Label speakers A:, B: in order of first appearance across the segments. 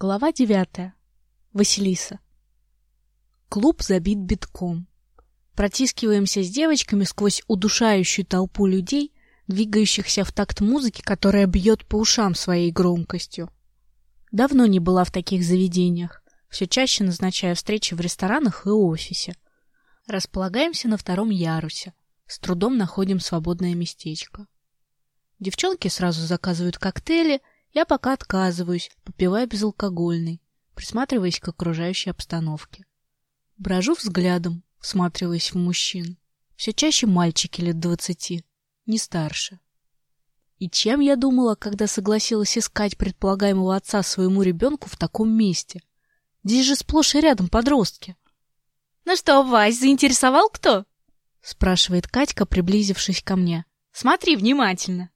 A: Глава девятая. Василиса. Клуб забит битком. Протискиваемся с девочками сквозь удушающую толпу людей, двигающихся в такт музыки, которая бьет по ушам своей громкостью. Давно не была в таких заведениях, все чаще назначая встречи в ресторанах и офисе. Располагаемся на втором ярусе, с трудом находим свободное местечко. Девчонки сразу заказывают коктейли, я пока отказываюсь, попивая безалкогольный, присматриваясь к окружающей обстановке. Брожу взглядом, всматриваясь в мужчин. Все чаще мальчики лет двадцати, не старше. И чем я думала, когда согласилась искать предполагаемого отца своему ребенку в таком месте? Здесь же сплошь и рядом подростки.
B: — Ну что, Вась, заинтересовал кто?
A: — спрашивает Катька, приблизившись ко мне.
B: — Смотри внимательно.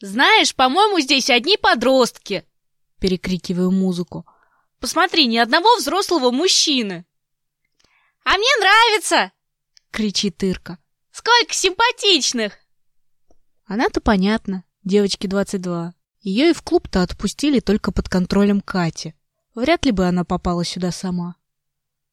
B: Знаешь, по-моему, здесь одни подростки.
A: Перекрикиваю музыку.
B: Посмотри, ни одного взрослого мужчины. А мне нравится,
A: кричит Ирка.
B: Сколько симпатичных.
A: Она-то понятно, девочке 22. Ее и в клуб-то отпустили только под контролем Кати. Вряд ли бы она попала сюда сама.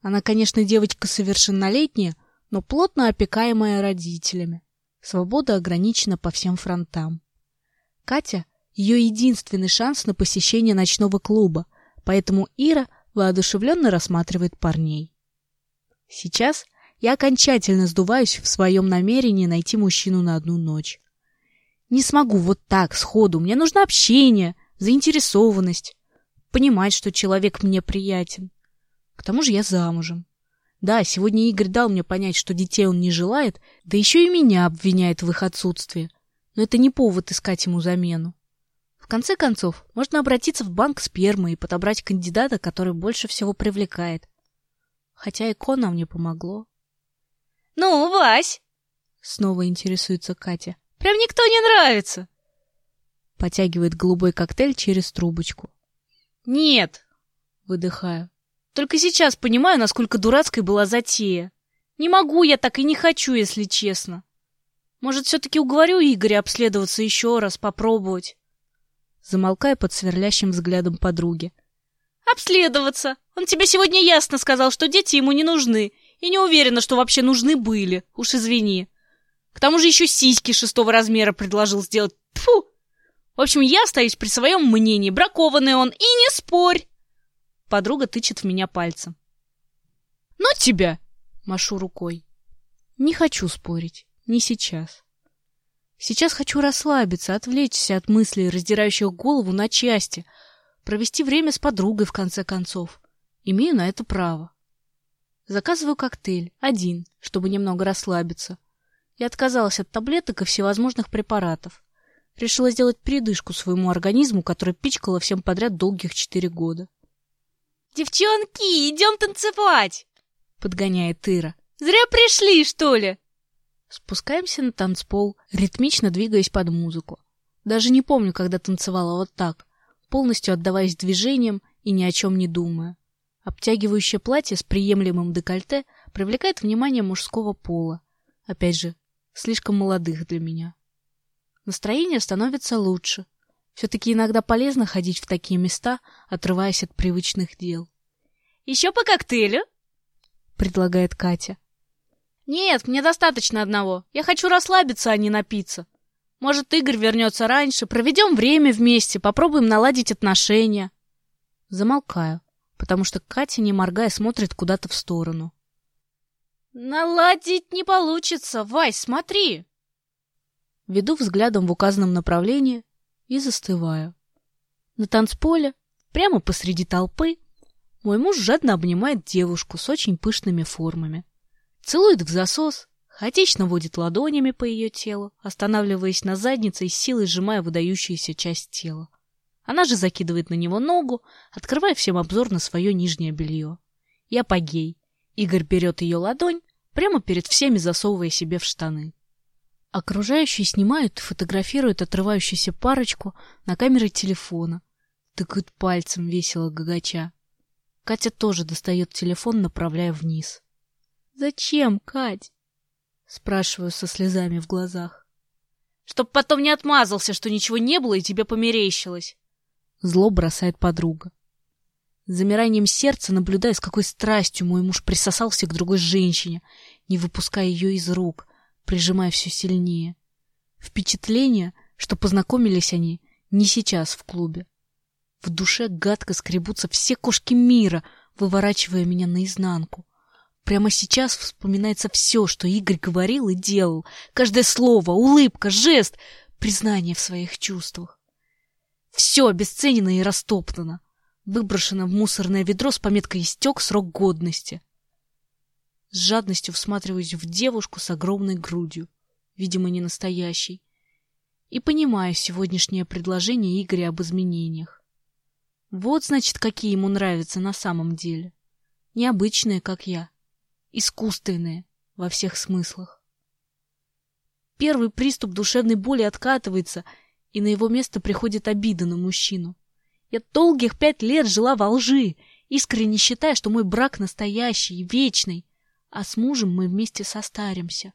A: Она, конечно, девочка совершеннолетняя, но плотно опекаемая родителями. Свобода ограничена по всем фронтам. Катя — ее единственный шанс на посещение ночного клуба, поэтому Ира воодушевленно рассматривает парней. Сейчас я окончательно сдуваюсь в своем намерении найти мужчину на одну ночь. Не смогу вот так, сходу. Мне нужно общение, заинтересованность, понимать, что человек мне приятен. К тому же я замужем. Да, сегодня Игорь дал мне понять, что детей он не желает, да еще и меня обвиняет в их отсутствии но это не повод искать ему замену. В конце концов, можно обратиться в банк спермы и подобрать кандидата, который больше всего привлекает. Хотя ИКО нам не помогло.
B: — Ну, Вась!
A: — снова интересуется Катя.
B: — Прям никто не нравится!
A: Потягивает голубой коктейль через трубочку.
B: — Нет! — выдыхаю. Только сейчас понимаю, насколько дурацкой была затея. Не могу я так и не хочу, если честно. Может, все-таки уговорю Игоря обследоваться еще раз, попробовать?
A: Замолкая под сверлящим взглядом подруги.
B: Обследоваться? Он тебе сегодня ясно сказал, что дети ему не нужны. И не уверена, что вообще нужны были. Уж извини. К тому же еще сиськи шестого размера предложил сделать. Тфу! В общем, я остаюсь при своем мнении. Бракованный он. И не спорь! Подруга тычет в меня пальцем. Ну тебя! Машу рукой.
A: Не хочу спорить. Не сейчас. Сейчас хочу расслабиться, отвлечься от мыслей, раздирающих голову на части, провести время с подругой, в конце концов. Имею на это право. Заказываю коктейль, один, чтобы немного расслабиться. Я отказалась от таблеток и всевозможных препаратов. Решила сделать передышку своему организму, который пичкала всем подряд долгих четыре года.
B: «Девчонки, идем танцевать!» — подгоняет Ира. «Зря пришли, что ли?»
A: Спускаемся на танцпол, ритмично двигаясь под музыку. Даже не помню, когда танцевала вот так, полностью отдаваясь движениям и ни о чем не думая. Обтягивающее платье с приемлемым декольте привлекает внимание мужского пола. Опять же, слишком молодых для меня. Настроение становится лучше. Все-таки иногда полезно ходить в такие места, отрываясь от привычных дел.
B: — Еще по коктейлю?
A: — предлагает Катя.
B: Нет, мне достаточно одного. Я хочу расслабиться, а не напиться. Может, Игорь вернется раньше, проведем время вместе, попробуем наладить отношения.
A: Замолкаю, потому что Катя, не моргая, смотрит куда-то в сторону.
B: Наладить не получится. Вась, смотри.
A: Веду взглядом в указанном направлении и застываю. На танцполе, прямо посреди толпы, мой муж жадно обнимает девушку с очень пышными формами. Целует в засос, хаотично водит ладонями по ее телу, останавливаясь на заднице и силой сжимая выдающуюся часть тела. Она же закидывает на него ногу, открывая всем обзор на свое нижнее белье. И апогей. Игорь берет ее ладонь, прямо перед всеми засовывая себе в штаны. Окружающие снимают и фотографируют отрывающуюся парочку на камеры телефона. Тыкают пальцем весело гагача. Катя тоже достает телефон, направляя вниз. Зачем, Кать? Спрашиваю со слезами в глазах.
B: Чтоб потом не отмазался, что ничего не было и тебе померещилось.
A: Зло бросает подруга. С замиранием сердца наблюдаю, с какой страстью мой муж присосался к другой женщине, не выпуская ее из рук, прижимая все сильнее. Впечатление, что познакомились они не сейчас в клубе. В душе гадко скребутся все кошки мира, выворачивая меня наизнанку. Прямо сейчас вспоминается все, что Игорь говорил и делал. Каждое слово, улыбка, жест, признание в своих чувствах. Все обесценено и растоптано. Выброшено в мусорное ведро с пометкой «Истек срок годности». С жадностью всматриваюсь в девушку с огромной грудью, видимо, не настоящей, и понимаю сегодняшнее предложение Игоря об изменениях. Вот, значит, какие ему нравятся на самом деле. Необычные, как я. Искусственные во всех смыслах. Первый приступ душевной боли откатывается — и на его место приходит обида на мужчину. Я долгих пять лет жила во лжи, искренне считая, что мой брак настоящий и вечный, а с мужем мы вместе состаримся.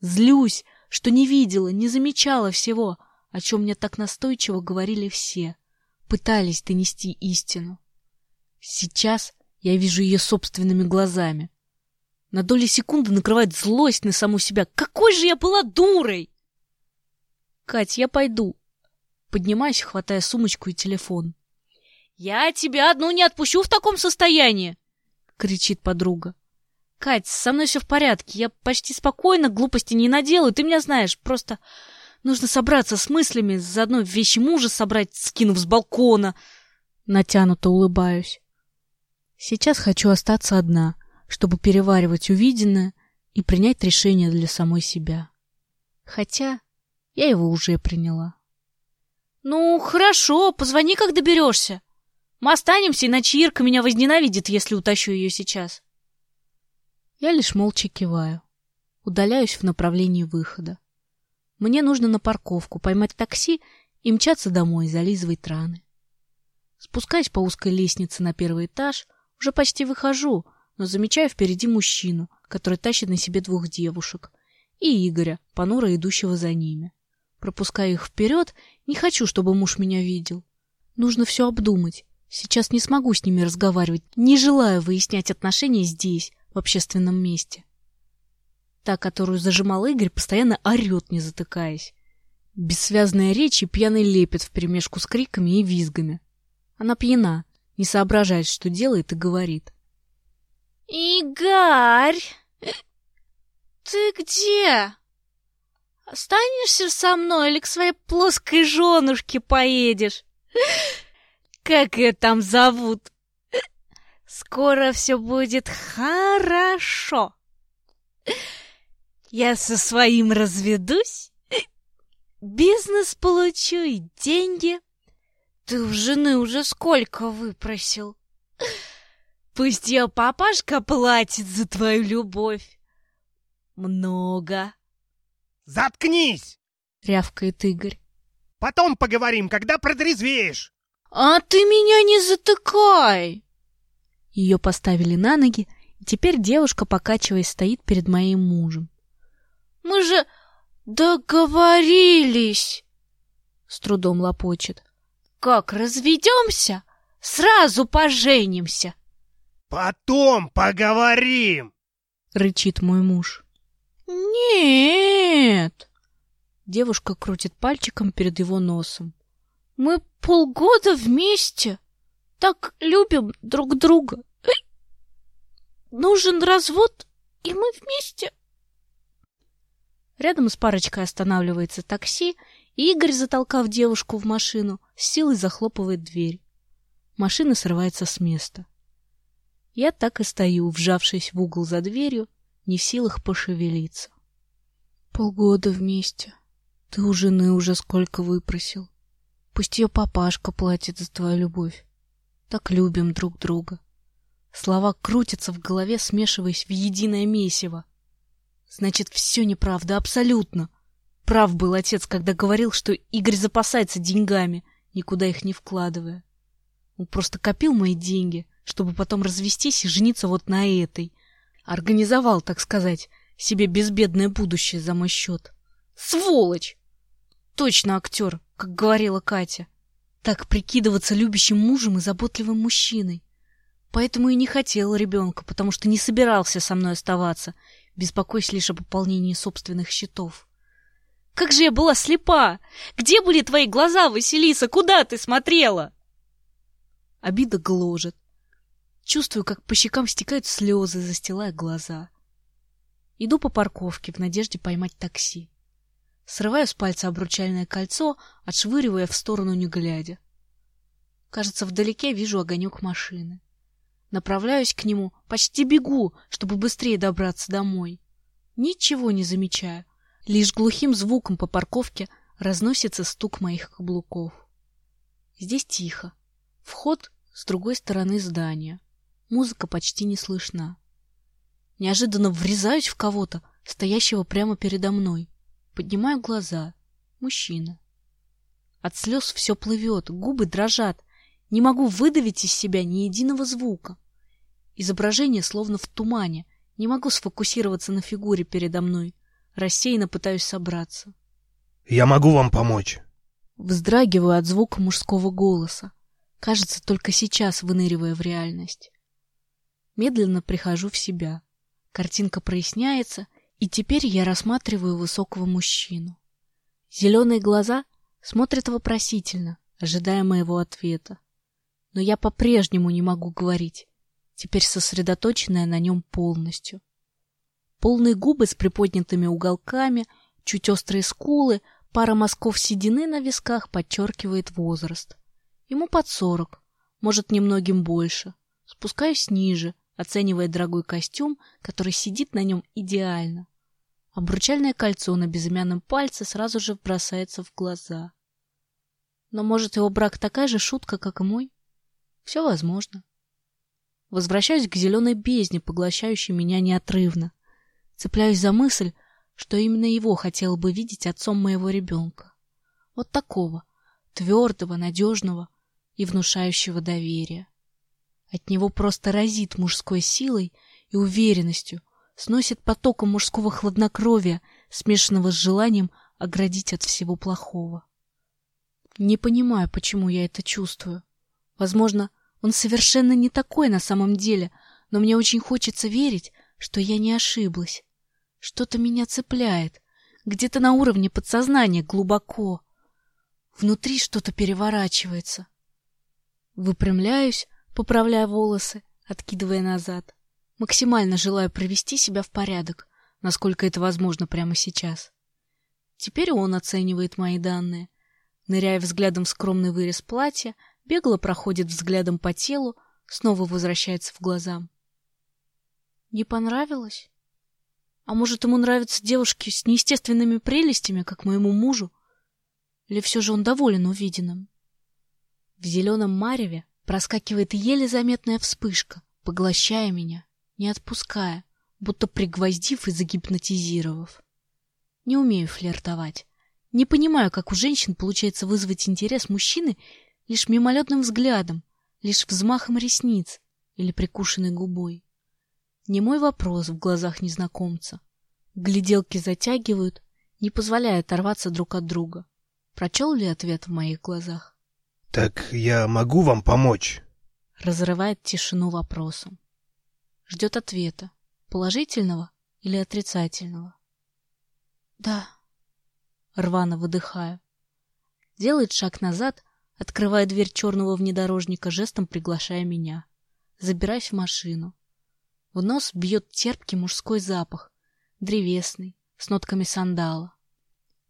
A: Злюсь, что не видела, не замечала всего, о чем мне так настойчиво говорили все, пытались донести истину. Сейчас я вижу ее собственными глазами. На доли секунды накрывает злость на саму себя. Какой же я была дурой! Кать, я пойду. Поднимаюсь, хватая сумочку и телефон.
B: Я тебя одну не отпущу в таком состоянии,
A: кричит подруга. Кать, со мной все в порядке. Я почти спокойно, глупости не наделаю. Ты меня знаешь, просто нужно собраться с мыслями, заодно вещи мужа собрать, скинув с балкона. Натянуто улыбаюсь. Сейчас хочу остаться одна, чтобы переваривать увиденное и принять решение для самой себя. Хотя я его уже приняла.
B: Ну, хорошо, позвони, как доберешься. Мы останемся, иначе Ирка меня возненавидит, если утащу ее сейчас.
A: Я лишь молча киваю. Удаляюсь в направлении выхода. Мне нужно на парковку поймать такси и мчаться домой, зализывать раны. Спускаясь по узкой лестнице на первый этаж, уже почти выхожу, но замечаю впереди мужчину, который тащит на себе двух девушек, и Игоря, понуро идущего за ними. Пропускаю их вперед, не хочу, чтобы муж меня видел. Нужно все обдумать. Сейчас не смогу с ними разговаривать, не желаю выяснять отношения здесь, в общественном месте. Та, которую зажимал Игорь, постоянно орет, не затыкаясь. Бессвязная речь и пьяный лепет вперемешку с криками и визгами. Она пьяна, не соображает, что делает и говорит.
B: «Игорь, ты где?» Останешься со мной или к своей плоской женушке поедешь? Как ее там зовут? Скоро все будет хорошо. Я со своим разведусь, бизнес получу и деньги. Ты у жены уже сколько выпросил? Пусть ее папашка платит за твою любовь. Много.
C: «Заткнись!»
A: — рявкает Игорь.
C: «Потом поговорим, когда протрезвеешь!»
B: «А ты меня не затыкай!»
A: Ее поставили на ноги, и теперь девушка, покачиваясь, стоит перед моим мужем.
B: «Мы же договорились!»
A: С трудом лопочет.
B: «Как разведемся, сразу поженимся!»
C: «Потом поговорим!»
A: — рычит мой муж.
B: «Нет!»
A: Девушка крутит пальчиком перед его носом.
B: «Мы полгода вместе, так любим друг друга. Нужен развод, и мы вместе».
A: Рядом с парочкой останавливается такси, и Игорь, затолкав девушку в машину, с силой захлопывает дверь. Машина срывается с места. Я так и стою, вжавшись в угол за дверью, не в силах пошевелиться. Полгода вместе. Ты у жены уже сколько выпросил. Пусть ее папашка платит за твою любовь. Так любим друг друга. Слова крутятся в голове, смешиваясь в единое месиво. Значит, все неправда, абсолютно. Прав был отец, когда говорил, что Игорь запасается деньгами, никуда их не вкладывая. Он просто копил мои деньги, чтобы потом развестись и жениться вот на этой, Организовал, так сказать, себе безбедное будущее за мой счет. Сволочь! Точно актер, как говорила Катя. так прикидываться любящим мужем и заботливым мужчиной. Поэтому и не хотел ребенка, потому что не собирался со мной оставаться, беспокоясь лишь о пополнении собственных счетов.
B: Как же я была слепа! Где были твои глаза, Василиса? Куда ты смотрела?
A: Обида гложет. Чувствую, как по щекам стекают слезы, застилая глаза. Иду по парковке в надежде поймать такси. Срываю с пальца обручальное кольцо, отшвыривая в сторону не глядя. Кажется, вдалеке вижу огонек машины. Направляюсь к нему, почти бегу, чтобы быстрее добраться домой. Ничего не замечаю. Лишь глухим звуком по парковке разносится стук моих каблуков. Здесь тихо. Вход с другой стороны здания. Музыка почти не слышна. Неожиданно врезаюсь в кого-то, стоящего прямо передо мной. Поднимаю глаза. Мужчина. От слез все плывет, губы дрожат. Не могу выдавить из себя ни единого звука. Изображение словно в тумане. Не могу сфокусироваться на фигуре передо мной. Рассеянно пытаюсь собраться.
C: Я могу вам помочь.
A: Вздрагиваю от звука мужского голоса. Кажется, только сейчас выныривая в реальность. Медленно прихожу в себя. Картинка проясняется, и теперь я рассматриваю высокого мужчину. Зеленые глаза смотрят вопросительно, ожидая моего ответа. Но я по-прежнему не могу говорить, теперь сосредоточенная на нем полностью. Полные губы с приподнятыми уголками, чуть острые скулы, пара мазков седины на висках подчеркивает возраст. Ему под сорок, может, немногим больше. Спускаюсь ниже, оценивая дорогой костюм, который сидит на нем идеально. Обручальное кольцо на безымянном пальце сразу же бросается в глаза. Но, может, его брак такая же шутка, как и мой? Все возможно. Возвращаюсь к зеленой бездне, поглощающей меня неотрывно. Цепляюсь за мысль, что именно его хотела бы видеть отцом моего ребенка. Вот такого, твердого, надежного и внушающего доверия. От него просто разит мужской силой и уверенностью, сносит потоком мужского хладнокровия, смешанного с желанием оградить от всего плохого. Не понимаю, почему я это чувствую. Возможно, он совершенно не такой на самом деле, но мне очень хочется верить, что я не ошиблась. Что-то меня цепляет, где-то на уровне подсознания, глубоко. Внутри что-то переворачивается. Выпрямляюсь, поправляя волосы, откидывая назад. Максимально желаю привести себя в порядок, насколько это возможно прямо сейчас. Теперь он оценивает мои данные. Ныряя взглядом в скромный вырез платья, бегло проходит взглядом по телу, снова возвращается в глаза. Не понравилось? А может, ему нравятся девушки с неестественными прелестями, как моему мужу? Или все же он доволен увиденным? В зеленом мареве проскакивает еле заметная вспышка, поглощая меня, не отпуская, будто пригвоздив и загипнотизировав. Не умею флиртовать. Не понимаю, как у женщин получается вызвать интерес мужчины лишь мимолетным взглядом, лишь взмахом ресниц или прикушенной губой. Не мой вопрос в глазах незнакомца. Гляделки затягивают, не позволяя оторваться друг от друга. Прочел ли ответ в моих глазах?
C: Так я могу вам помочь?
A: Разрывает тишину вопросом. Ждет ответа, положительного или отрицательного. Да. Рвано выдыхаю. Делает шаг назад, открывая дверь черного внедорожника, жестом приглашая меня. Забираюсь в машину. В нос бьет терпкий мужской запах, древесный, с нотками сандала.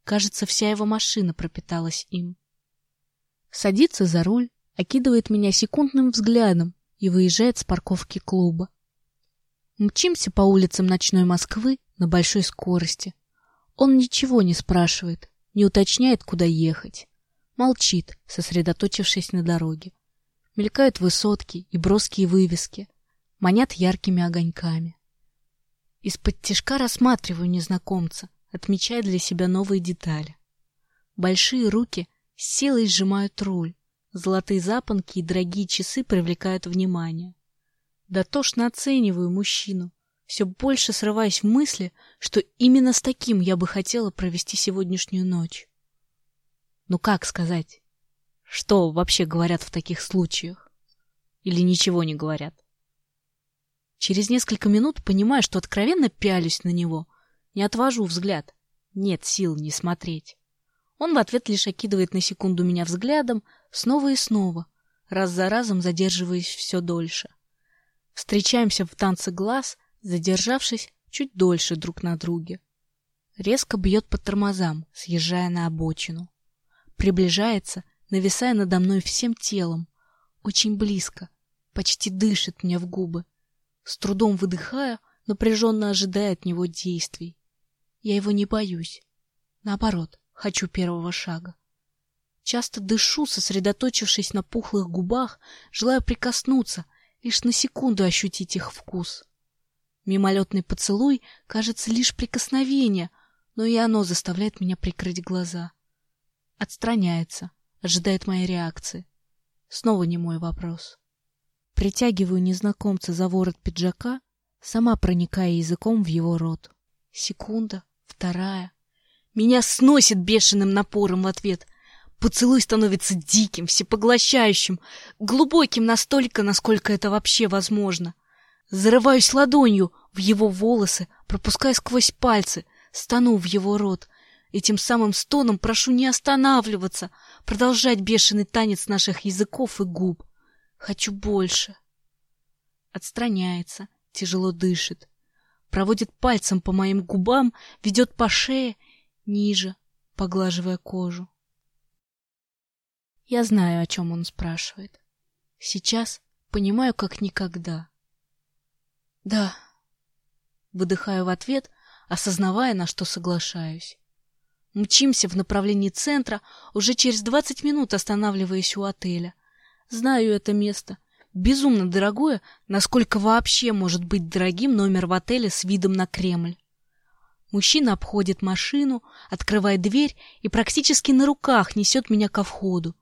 A: Кажется, вся его машина пропиталась им. Садится за руль, окидывает меня секундным взглядом и выезжает с парковки клуба. Мчимся по улицам ночной Москвы на большой скорости. Он ничего не спрашивает, не уточняет, куда ехать. Молчит, сосредоточившись на дороге. Мелькают высотки и броские вывески манят яркими огоньками. Из-под тишка рассматриваю незнакомца, отмечая для себя новые детали. Большие руки силой сжимают руль, золотые запонки и дорогие часы привлекают внимание. Дотошно оцениваю мужчину, все больше срываясь в мысли, что именно с таким я бы хотела провести сегодняшнюю ночь. Ну как сказать? Что вообще говорят в таких случаях? Или ничего не говорят? Через несколько минут понимаю, что откровенно пялюсь на него. Не отвожу взгляд. Нет сил не смотреть. Он в ответ лишь окидывает на секунду меня взглядом, снова и снова, раз за разом задерживаясь все дольше. Встречаемся в танце глаз, задержавшись чуть дольше друг на друге. Резко бьет по тормозам, съезжая на обочину. Приближается, нависая надо мной всем телом. Очень близко, почти дышит мне в губы. С трудом выдыхаю, напряженно ожидая от него действий. Я его не боюсь. Наоборот, хочу первого шага. Часто дышу, сосредоточившись на пухлых губах, желаю прикоснуться, лишь на секунду ощутить их вкус. Мимолетный поцелуй кажется лишь прикосновение, но и оно заставляет меня прикрыть глаза. Отстраняется, ожидает моей реакции. Снова не мой вопрос. Притягиваю незнакомца за ворот пиджака, сама проникая языком в его рот. Секунда, вторая. Меня сносит бешеным напором в ответ. Поцелуй становится диким, всепоглощающим, глубоким настолько, насколько это вообще возможно. Зарываюсь ладонью в его волосы, пропуская сквозь пальцы, стану в его рот. И тем самым стоном прошу не останавливаться, продолжать бешеный танец наших языков и губ. Хочу больше. Отстраняется, тяжело дышит. Проводит пальцем по моим губам, ведет по шее, ниже, поглаживая кожу. Я знаю, о чем он спрашивает. Сейчас понимаю, как никогда. Да. Выдыхаю в ответ, осознавая, на что соглашаюсь. Мчимся в направлении центра, уже через двадцать минут останавливаясь у отеля. Знаю это место. Безумно дорогое, насколько вообще может быть дорогим номер в отеле с видом на Кремль. Мужчина обходит машину, открывает дверь и практически на руках несет меня ко входу.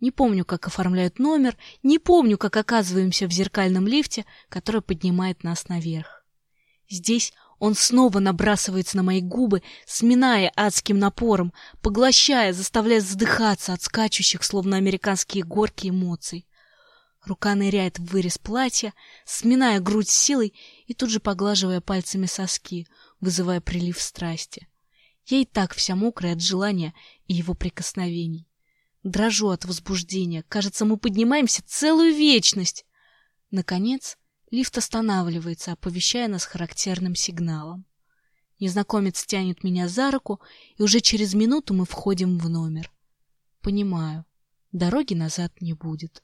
A: Не помню, как оформляют номер, не помню, как оказываемся в зеркальном лифте, который поднимает нас наверх. Здесь он снова набрасывается на мои губы, сминая адским напором, поглощая, заставляя вздыхаться от скачущих, словно американские горки, эмоций. Рука ныряет в вырез платья, сминая грудь силой и тут же поглаживая пальцами соски, вызывая прилив страсти. Я и так вся мокрая от желания и его прикосновений. Дрожу от возбуждения. Кажется, мы поднимаемся целую вечность. Наконец, лифт останавливается, оповещая нас характерным сигналом. Незнакомец тянет меня за руку, и уже через минуту мы входим в номер. Понимаю, дороги назад не будет.